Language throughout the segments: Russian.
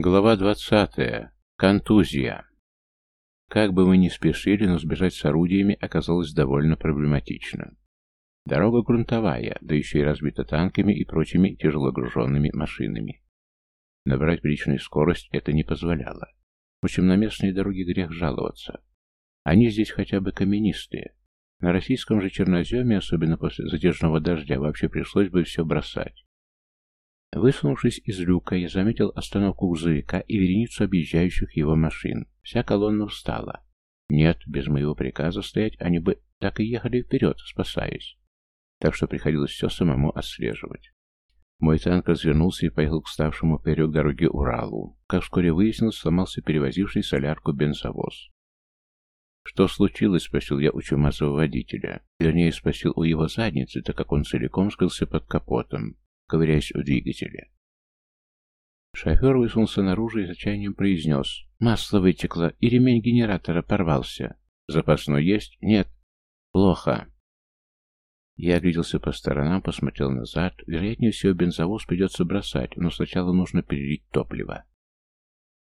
Глава 20. Контузия. Как бы мы ни спешили, но сбежать с орудиями оказалось довольно проблематично. Дорога грунтовая, да еще и разбита танками и прочими тяжелогруженными машинами. Набрать приличную скорость это не позволяло. Впрочем, на местные дороги грех жаловаться. Они здесь хотя бы каменистые. На российском же черноземе, особенно после затяжного дождя, вообще пришлось бы все бросать. Высунувшись из люка, я заметил остановку грузовика и вереницу объезжающих его машин. Вся колонна встала. Нет, без моего приказа стоять они бы так и ехали вперед, спасаясь. Так что приходилось все самому отслеживать. Мой танк развернулся и поехал к ставшему вперед дороги Уралу. Как вскоре выяснилось, сломался перевозивший солярку бензовоз. «Что случилось?» — спросил я у чумазого водителя. Вернее, спросил у его задницы, так как он целиком скрылся под капотом ковыряясь в двигателе. Шофер высунулся наружу и с отчаянием произнес. «Масло вытекло, и ремень генератора порвался. Запасной есть? Нет. Плохо». Я огляделся по сторонам, посмотрел назад. Вероятнее всего, бензовоз придется бросать, но сначала нужно перелить топливо.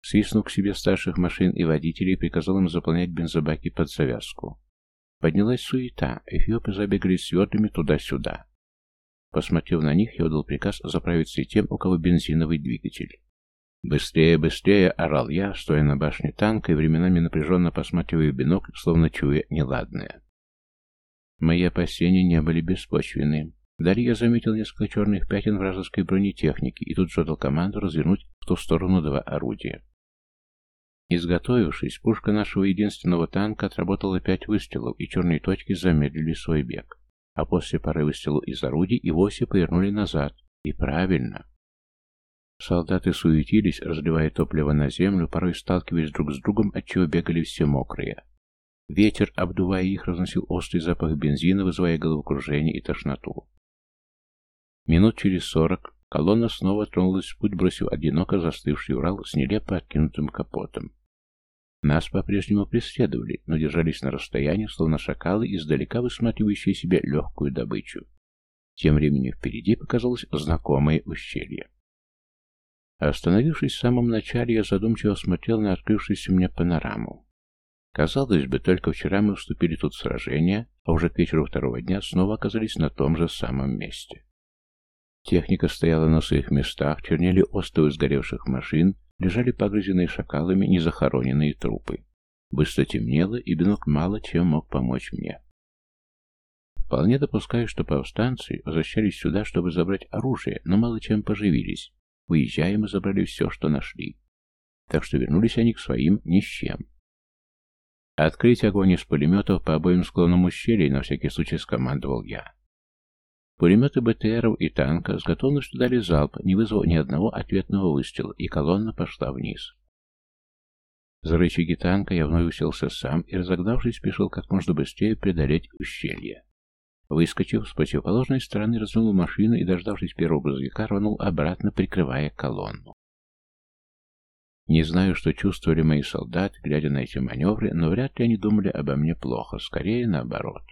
Свистнув к себе старших машин и водителей, приказал им заполнять бензобаки под завязку. Поднялась суета, эфиопы забегали свердами туда-сюда. Посмотрев на них, я отдал приказ заправиться и тем, у кого бензиновый двигатель. «Быстрее, быстрее!» — орал я, стоя на башне танка и временами напряженно посматривая в бинокль, словно чуя неладное. Мои опасения не были беспочвенны. Далее я заметил несколько черных пятен вражеской бронетехники и тут же дал команду развернуть в ту сторону два орудия. Изготовившись, пушка нашего единственного танка отработала пять выстрелов, и черные точки замедлили свой бег а после пары выстрелов из орудий и вовсе повернули назад. И правильно. Солдаты суетились, разливая топливо на землю, порой сталкиваясь друг с другом, отчего бегали все мокрые. Ветер, обдувая их, разносил острый запах бензина, вызывая головокружение и тошноту. Минут через сорок колонна снова тронулась в путь, бросив одиноко застывший Урал с нелепо откинутым капотом. Нас по-прежнему преследовали, но держались на расстоянии, словно шакалы, издалека высматривающие себе легкую добычу. Тем временем впереди показалось знакомое ущелье. Остановившись в самом начале, я задумчиво смотрел на открывшуюся мне панораму. Казалось бы, только вчера мы вступили тут в сражение, а уже к вечеру второго дня снова оказались на том же самом месте. Техника стояла на своих местах, чернели остовы сгоревших машин, лежали погрызенные шакалами незахороненные трупы. Быстро темнело, и бинок мало чем мог помочь мне. Вполне допускаю, что повстанцы возвращались сюда, чтобы забрать оружие, но мало чем поживились. Уезжая, мы забрали все, что нашли. Так что вернулись они к своим ни с чем. Открыть огонь из пулеметов по обоим склонам ущелий на всякий случай скомандовал я. Пулеметы БТРов и танка с готовностью дали залп, не вызвав ни одного ответного выстрела, и колонна пошла вниз. За рычаги танка я вновь уселся сам и, разогнавшись, спешил как можно быстрее преодолеть ущелье. Выскочив с противоположной стороны, развернул машину и, дождавшись первого грузовика, рванул обратно, прикрывая колонну. Не знаю, что чувствовали мои солдаты, глядя на эти маневры, но вряд ли они думали обо мне плохо, скорее наоборот.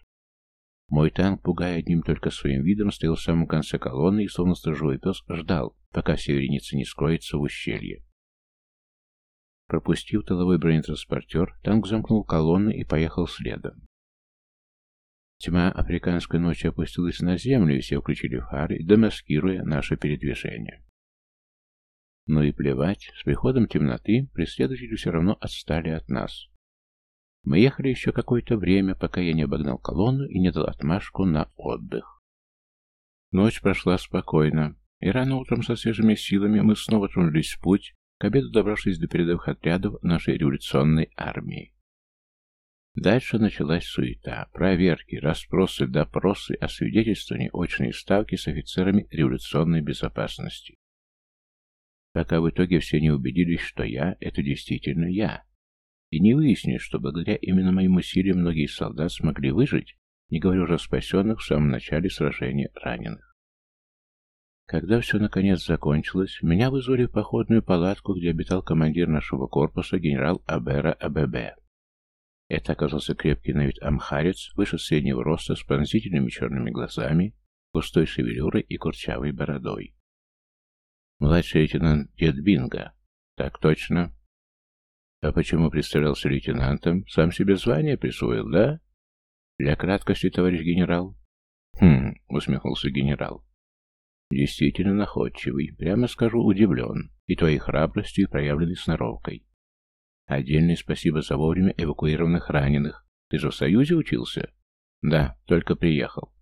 Мой танк, пугая одним только своим видом, стоял в самом конце колонны и, словно сторожевой пес, ждал, пока севереница не скроется в ущелье. Пропустив тыловой бронетранспортер, танк замкнул колонны и поехал следом. Тьма африканской ночи опустилась на землю, и все включили фары, демаскируя наше передвижение. Ну и плевать, с приходом темноты преследователи все равно отстали от нас. Мы ехали еще какое-то время, пока я не обогнал колонну и не дал отмашку на отдых. Ночь прошла спокойно, и рано утром со свежими силами мы снова тронулись в путь, к обеду добравшись до передовых отрядов нашей революционной армии. Дальше началась суета, проверки, расспросы, допросы, освидетельствования, очные ставки с офицерами революционной безопасности. Пока в итоге все не убедились, что я — это действительно я, и не выяснишь, что благодаря именно моим усилиям многие солдат смогли выжить, не говоря уже о спасенных в самом начале сражения раненых. Когда все наконец закончилось, меня вызвали в походную палатку, где обитал командир нашего корпуса генерал Абера АББ. Это оказался крепкий на вид амхарец, выше среднего роста, с пронзительными черными глазами, густой шевелюрой и курчавой бородой. Младший лейтенант Дед Бинго, Так точно. А почему представлялся лейтенантом? Сам себе звание присвоил, да? Для краткости, товарищ генерал. Хм, усмехнулся генерал. Действительно находчивый, прямо скажу, удивлен и твоей храбростью и проявленной сноровкой. Отдельное спасибо за вовремя эвакуированных раненых. Ты же в Союзе учился? Да, только приехал.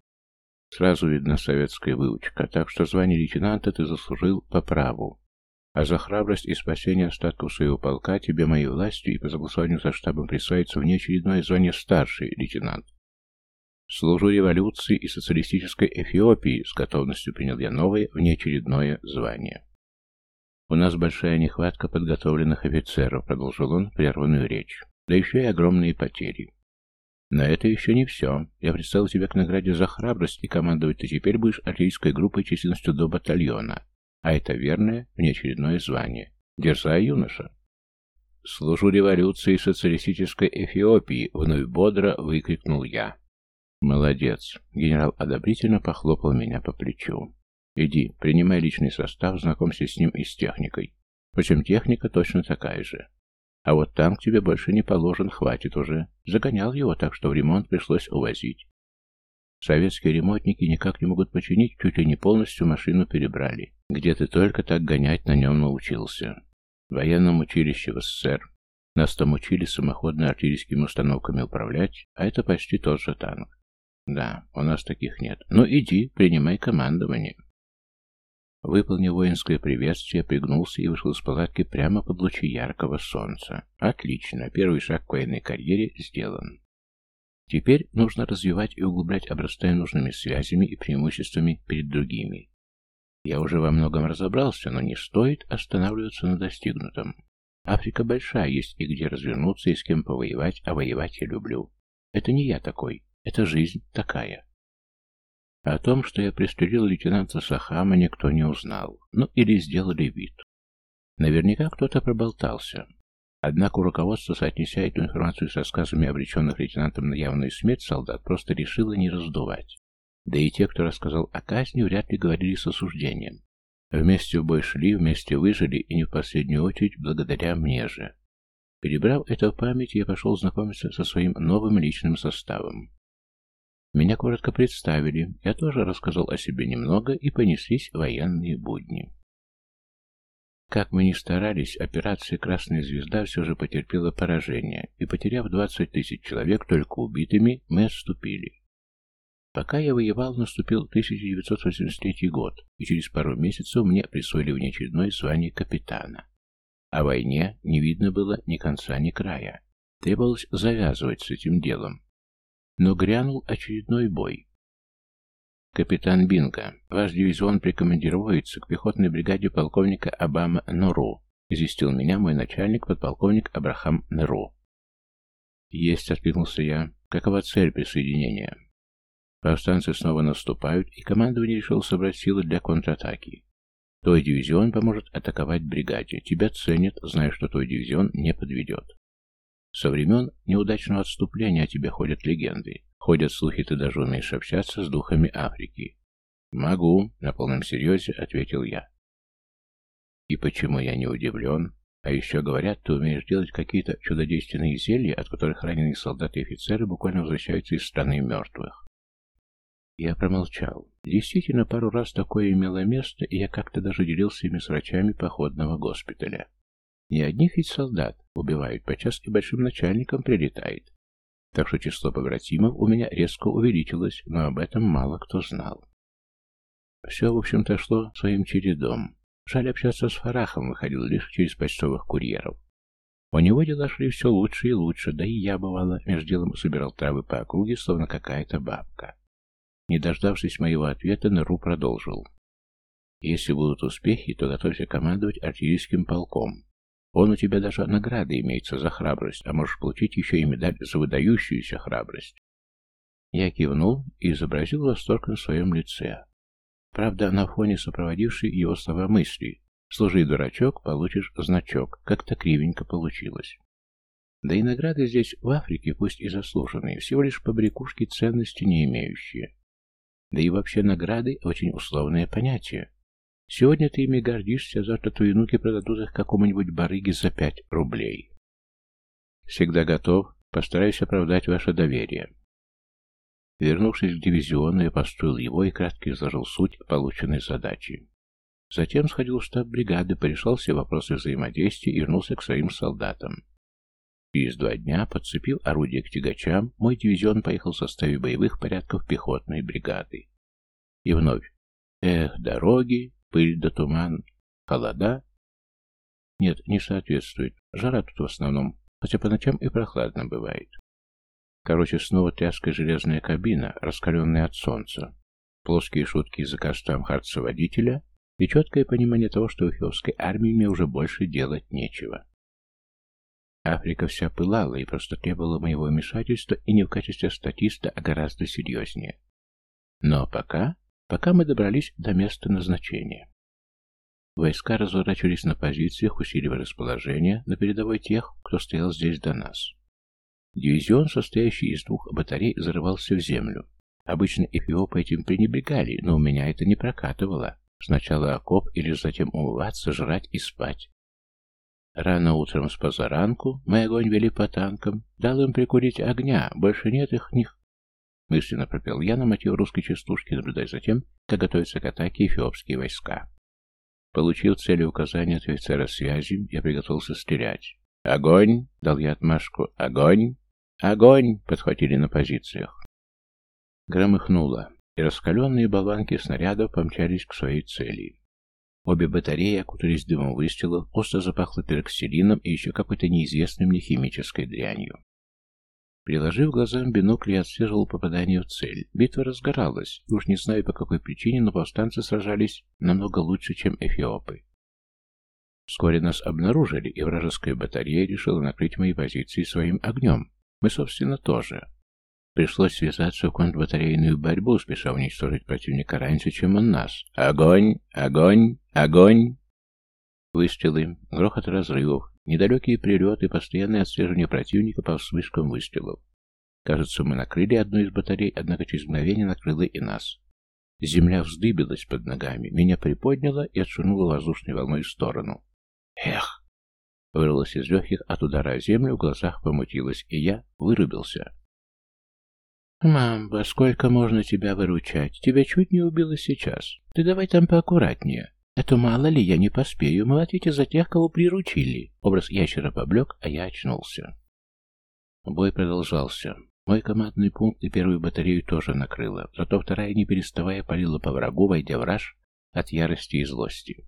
Сразу видно советская выучка, так что звание лейтенанта ты заслужил по праву. А за храбрость и спасение остатков своего полка тебе моей властью и по согласованию со штабом присваивается внеочередное звание старший лейтенант. Служу революции и социалистической Эфиопии, с готовностью принял я новое внеочередное звание. У нас большая нехватка подготовленных офицеров, продолжил он прерванную речь. Да еще и огромные потери. Но это еще не все. Я представил тебя к награде за храбрость, и командовать ты теперь будешь артиллерийской группой численностью до батальона. А это верное, внеочередное звание. Дерзай, юноша. «Служу революции социалистической Эфиопии!» — вновь бодро выкрикнул я. «Молодец!» — генерал одобрительно похлопал меня по плечу. «Иди, принимай личный состав, знакомься с ним и с техникой. Причем техника точно такая же. А вот танк тебе больше не положен, хватит уже. Загонял его так, что в ремонт пришлось увозить. Советские ремонтники никак не могут починить, чуть ли не полностью машину перебрали. Где ты только так гонять на нем научился? В военном училище в СССР. Нас там учили самоходно-артиллерийскими установками управлять, а это почти тот же танк. Да, у нас таких нет. Ну иди, принимай командование. Выполнив воинское приветствие, пригнулся и вышел из палатки прямо под лучи яркого солнца. Отлично, первый шаг к военной карьере сделан. Теперь нужно развивать и углублять, обрастая нужными связями и преимуществами перед другими. Я уже во многом разобрался, но не стоит останавливаться на достигнутом. Африка большая, есть и где развернуться, и с кем повоевать, а воевать я люблю. Это не я такой. Это жизнь такая. О том, что я пристрелил лейтенанта Сахама, никто не узнал. Ну, или сделали вид. Наверняка кто-то проболтался. Однако руководство, соотнеся эту информацию с рассказами обреченных лейтенантом на явную смерть солдат, просто решило не раздувать. Да и те, кто рассказал о казни, вряд ли говорили с осуждением. Вместе в бой шли, вместе выжили, и не в последнюю очередь благодаря мне же. Перебрав это в память, я пошел знакомиться со своим новым личным составом. Меня коротко представили, я тоже рассказал о себе немного, и понеслись военные будни. Как мы ни старались, операция «Красная звезда» все же потерпела поражение, и, потеряв 20 тысяч человек только убитыми, мы отступили. Пока я воевал, наступил 1983 год, и через пару месяцев мне присвоили внеочередное звание капитана. О войне не видно было ни конца, ни края. Требовалось завязывать с этим делом, но грянул очередной бой. «Капитан Бинго, ваш дивизион прикомандируется к пехотной бригаде полковника Обама Нуру», известил меня мой начальник, подполковник Абрахам Неру. «Есть», — откликнулся я. «Какова цель присоединения?» Повстанцы снова наступают, и командование решило собрать силы для контратаки. Твой дивизион поможет атаковать бригаде. Тебя ценят, зная, что твой дивизион не подведет. Со времен неудачного отступления о тебе ходят легенды. Ходят слухи, ты даже умеешь общаться с духами Африки. «Могу», — на полном серьезе ответил я. «И почему я не удивлен? А еще говорят, ты умеешь делать какие-то чудодейственные зелья, от которых раненые солдаты и офицеры буквально возвращаются из страны мертвых». Я промолчал. Действительно, пару раз такое имело место, и я как-то даже делился ими с врачами походного госпиталя. Не одних ведь солдат убивают, подчас и большим начальникам прилетает. Так что число побратимов у меня резко увеличилось, но об этом мало кто знал. Все, в общем-то, шло своим чередом. Жаль общаться с Фарахом выходил лишь через почтовых курьеров. У него дела шли все лучше и лучше, да и я, бывало, между делом собирал травы по округе, словно какая-то бабка. Не дождавшись моего ответа, Неру продолжил. Если будут успехи, то готовься командовать артиллерийским полком. Он у тебя даже награды имеется за храбрость, а можешь получить еще и медаль за выдающуюся храбрость. Я кивнул и изобразил восторг на своем лице. Правда, на фоне сопроводившей его слова мысли «Служи, дурачок, получишь значок», как-то кривенько получилось. Да и награды здесь, в Африке, пусть и заслуженные, всего лишь побрякушки ценности не имеющие. Да и вообще награды – очень условное понятие. Сегодня ты ими гордишься, завтра твои внуки продадут их какому-нибудь барыге за пять рублей. Всегда готов. Постараюсь оправдать ваше доверие. Вернувшись к дивизиону, я построил его и кратко изложил суть полученной задачи. Затем сходил в штаб бригады, порешал все вопросы взаимодействия и вернулся к своим солдатам. Через два дня, подцепив орудие к тягачам, мой дивизион поехал в составе боевых порядков пехотной бригады. И вновь. Эх, дороги, пыль да туман, холода. Нет, не соответствует. Жара тут в основном, хотя по ночам и прохладно бывает. Короче, снова тряская железная кабина, раскаленная от солнца. Плоские шутки языка штамхарца-водителя и четкое понимание того, что у эфиопской армии мне уже больше делать нечего. Африка вся пылала и просто требовала моего вмешательства и не в качестве статиста, а гораздо серьезнее. Но пока, пока мы добрались до места назначения. Войска разворачивались на позициях, усиливая расположение на передовой тех, кто стоял здесь до нас. Дивизион, состоящий из двух батарей, зарывался в землю. Обычно эфиопы этим пренебрегали, но у меня это не прокатывало. Сначала окоп или затем умываться, жрать и спать. Рано утром с позаранку мы огонь вели по танкам, дал им прикурить огня, больше нет их них. Мысленно пропел я на мотив русской частушки, наблюдая за тем, как готовятся к атаке эфиопские войска. Получив цели указания от офицера связи, я приготовился стрелять. «Огонь!» — дал я отмашку. «Огонь! Огонь!» — подхватили на позициях. Громыхнуло и раскаленные болванки снарядов помчались к своей цели. Обе батареи окутались дымом выстрелов, остро запахло пероксилином и еще какой-то неизвестной мне химической дрянью. Приложив глазам бинокль, я отслеживал попадание в цель. Битва разгоралась, уж не знаю по какой причине, но повстанцы сражались намного лучше, чем эфиопы. Вскоре нас обнаружили, и вражеская батарея решила накрыть мои позиции своим огнем. Мы, собственно, тоже. Пришлось связаться в контрбатарейную борьбу, спеша уничтожить противника раньше, чем он нас. Огонь! Огонь! Огонь! Выстрелы, грохот разрывов, недалекие прилеты, постоянное отслеживание противника по вспышкам выстрелов. Кажется, мы накрыли одну из батарей, однако через мгновение накрыло и нас. Земля вздыбилась под ногами, меня приподняло и отшвырнуло воздушной волной в сторону. Эх! Вырвалось из легких от удара о землю, в глазах помутилось, и я вырубился. «Мамба, сколько можно тебя выручать? Тебя чуть не убило сейчас. Ты давай там поаккуратнее. Это мало ли, я не поспею. Ответим за тех, кого приручили». Образ ящера поблек, а я очнулся. Бой продолжался. Мой командный пункт и первую батарею тоже накрыло, зато вторая, не переставая, палила по врагу, войдя в раж от ярости и злости.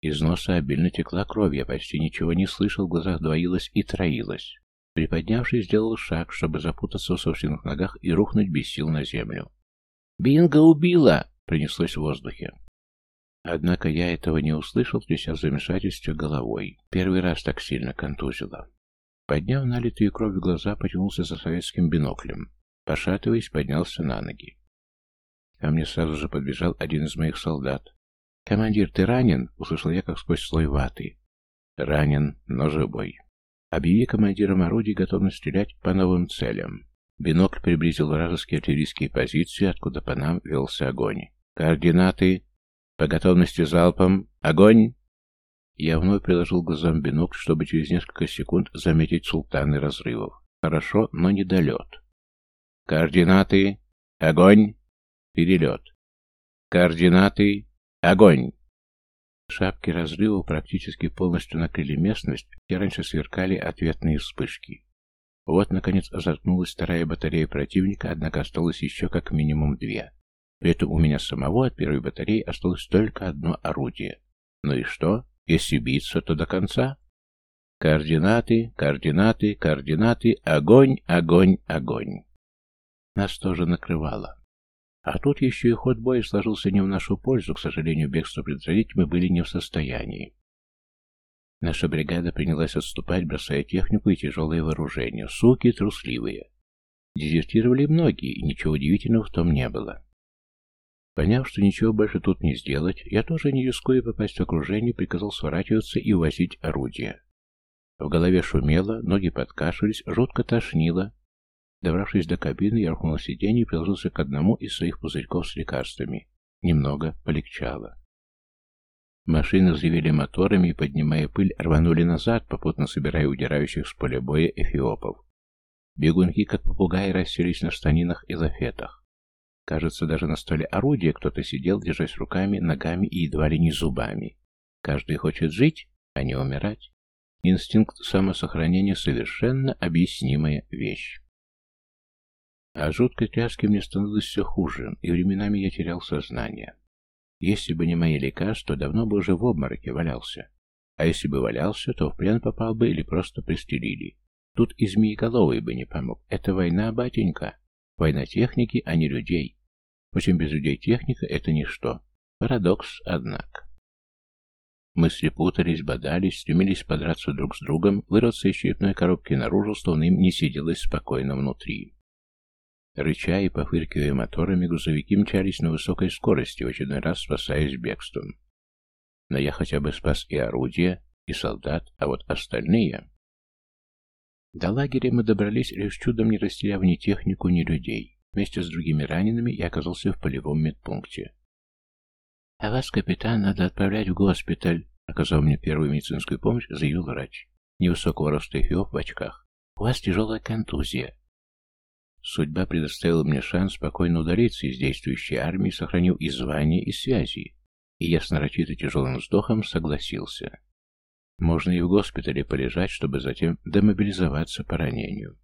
Из носа обильно текла кровь, я почти ничего не слышал, в глазах двоилось и троилось. Приподнявшись, сделал шаг, чтобы запутаться в собственных ногах и рухнуть без сил на землю. «Бинго убила!» — принеслось в воздухе. Однако я этого не услышал, тряся в головой. Первый раз так сильно контузило. Подняв налитые кровью глаза, потянулся за советским биноклем. Пошатываясь, поднялся на ноги. Ко мне сразу же подбежал один из моих солдат. «Командир, ты ранен?» — услышал я, как сквозь слой ваты. «Ранен, но живой». Объяви командирам орудий готовность стрелять по новым целям. Бинокль приблизил вражеские артиллерийские позиции, откуда по нам велся огонь. Координаты. По готовности залпом. Огонь! Я вновь приложил глазам бинокль, чтобы через несколько секунд заметить султаны разрывов. Хорошо, но недолет. Координаты. Огонь! Перелет. Координаты. Огонь! Шапки разрывов практически полностью накрыли местность, где раньше сверкали ответные вспышки. Вот, наконец, заткнулась вторая батарея противника, однако осталось еще как минимум две. При этом у меня самого от первой батареи осталось только одно орудие. Ну и что? Если биться, то до конца. Координаты, координаты, координаты, огонь, огонь, огонь. Нас тоже накрывало. А тут еще и ход боя сложился не в нашу пользу, к сожалению, бегство предотвратить мы были не в состоянии. Наша бригада принялась отступать, бросая технику и тяжелое вооружение. Суки трусливые. Дезертировали многие, и ничего удивительного в том не было. Поняв, что ничего больше тут не сделать, я тоже, не рискуя попасть в окружение, приказал сворачиваться и увозить орудие. В голове шумело, ноги подкашивались, жутко тошнило, Добравшись до кабины, я рухнул сиденье и приложился к одному из своих пузырьков с лекарствами. Немного полегчало. Машины взревели моторами и, поднимая пыль, рванули назад, попутно собирая удирающих с поля боя эфиопов. Бегунки, как попугаи, расселись на штанинах и лафетах. Кажется, даже на столе орудия кто-то сидел, держась руками, ногами и едва ли не зубами. Каждый хочет жить, а не умирать. Инстинкт самосохранения — совершенно объяснимая вещь. А жуткой тряски мне становилось все хуже, и временами я терял сознание. Если бы не мои лекарства, давно бы уже в обмороке валялся. А если бы валялся, то в плен попал бы или просто пристрелили. Тут и змееголовый бы не помог. Это война, батенька. Война техники, а не людей. Впрочем, без людей техника — это ничто. Парадокс, однако. Мысли путались, бодались, стремились подраться друг с другом, вырваться из черепной коробки наружу, словно им не сиделось спокойно внутри. Рыча и пофыркивая моторами, грузовики мчались на высокой скорости, в очередной раз спасаясь бегством. Но я хотя бы спас и орудие, и солдат, а вот остальные... До лагеря мы добрались, лишь чудом не растеряв ни технику, ни людей. Вместе с другими ранеными я оказался в полевом медпункте. «А вас, капитан, надо отправлять в госпиталь», оказав мне первую медицинскую помощь, заявил врач. Невысокого роста эфиоп в очках. «У вас тяжелая контузия. Судьба предоставила мне шанс спокойно удалиться из действующей армии, сохранив и звание, и связи. И я с нарочито тяжелым вздохом согласился. Можно и в госпитале полежать, чтобы затем демобилизоваться по ранению.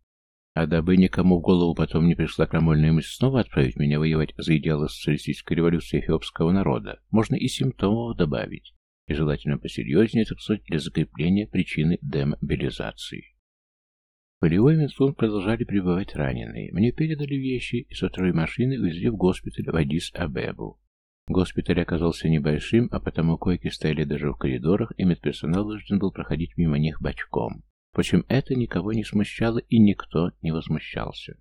А дабы никому в голову потом не пришла крамольная мысль снова отправить меня воевать за идеалы социалистической революции эфиопского народа, можно и симптомов добавить, и желательно посерьезнее, так сказать, для закрепления причины демобилизации полевой медпункт продолжали прибывать раненые. Мне передали вещи, и со второй машины увезли в госпиталь в Адис-Абебу. Госпиталь оказался небольшим, а потому койки стояли даже в коридорах, и медперсонал должен был проходить мимо них бочком. Впрочем, это никого не смущало, и никто не возмущался.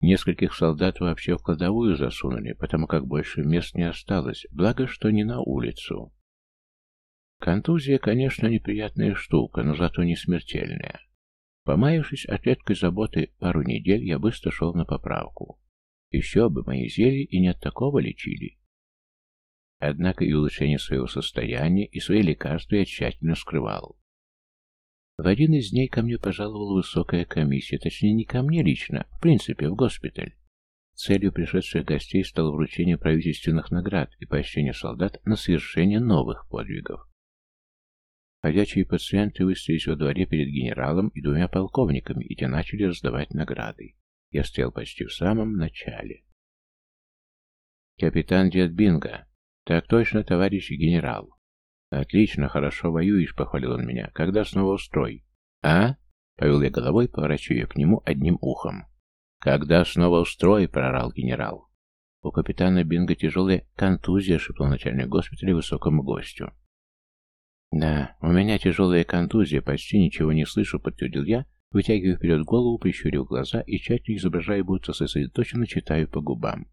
Нескольких солдат вообще в кладовую засунули, потому как больше мест не осталось, благо, что не на улицу. Контузия, конечно, неприятная штука, но зато не смертельная. Помаявшись от редкой заботы пару недель, я быстро шел на поправку. Еще бы, мои зелья и не от такого лечили. Однако и улучшение своего состояния, и свои лекарства я тщательно скрывал. В один из дней ко мне пожаловала высокая комиссия, точнее не ко мне лично, в принципе, в госпиталь. Целью пришедших гостей стало вручение правительственных наград и поощрение солдат на совершение новых подвигов. Ходячие пациенты выстроились во дворе перед генералом и двумя полковниками, и те начали раздавать награды. Я стоял почти в самом начале. «Капитан Дед Бинго!» «Так точно, товарищ генерал!» «Отлично, хорошо воюешь», — похвалил он меня. «Когда снова устрой?» «А?» — повел я головой, поворачивая к нему одним ухом. «Когда снова устрой?» — прорал генерал. «У капитана Бинго тяжелая контузия», — шепнул начальник госпиталя высокому гостю. «Да, у меня тяжелая контузия, почти ничего не слышу», — подтвердил я, вытягивая вперед голову, прищурив глаза и тщательно изображая, будто сосредоточенно читаю по губам.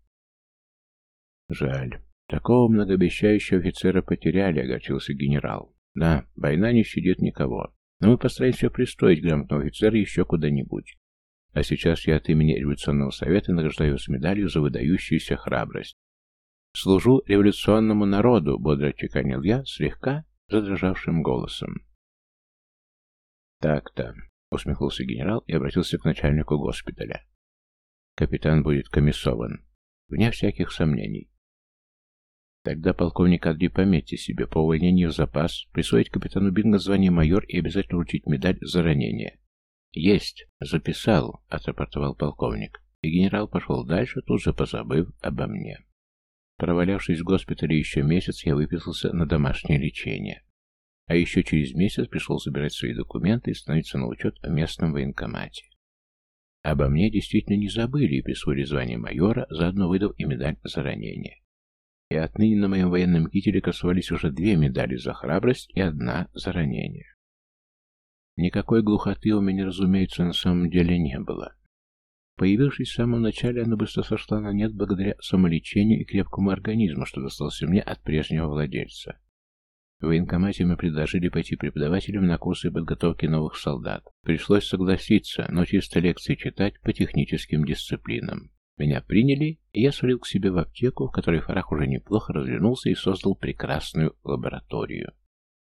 «Жаль. Такого многообещающего офицера потеряли», — огорчился генерал. «Да, война не щадит никого. Но мы постараемся пристроить грамотного офицера еще куда-нибудь. А сейчас я от имени Революционного совета награждаю с медалью за выдающуюся храбрость. «Служу революционному народу», — бодро чеканил я, слегка задрожавшим голосом. «Так-то», — усмехнулся генерал и обратился к начальнику госпиталя. «Капитан будет комиссован. Вне всяких сомнений. Тогда, полковник Адри, пометьте себе по увольнению в запас, присвоить капитану Бинго звание майор и обязательно вручить медаль за ранение. Есть, записал, отрапортовал полковник. И генерал пошел дальше, тут же позабыв обо мне. Провалявшись в госпитале еще месяц, я выписался на домашнее лечение. А еще через месяц пришел забирать свои документы и становиться на учет в местном военкомате. Обо мне действительно не забыли и присвоили звание майора, заодно выдав и медаль за ранение. И отныне на моем военном кителе красовались уже две медали за храбрость и одна за ранение. Никакой глухоты у меня, разумеется, на самом деле не было. Появившись в самом начале, она быстро сошла на нет благодаря самолечению и крепкому организму, что достался мне от прежнего владельца. В военкомате мы предложили пойти преподавателям на курсы подготовки новых солдат. Пришлось согласиться, но чисто лекции читать по техническим дисциплинам. Меня приняли, и я свалил к себе в аптеку, в которой Фарах уже неплохо развернулся и создал прекрасную лабораторию.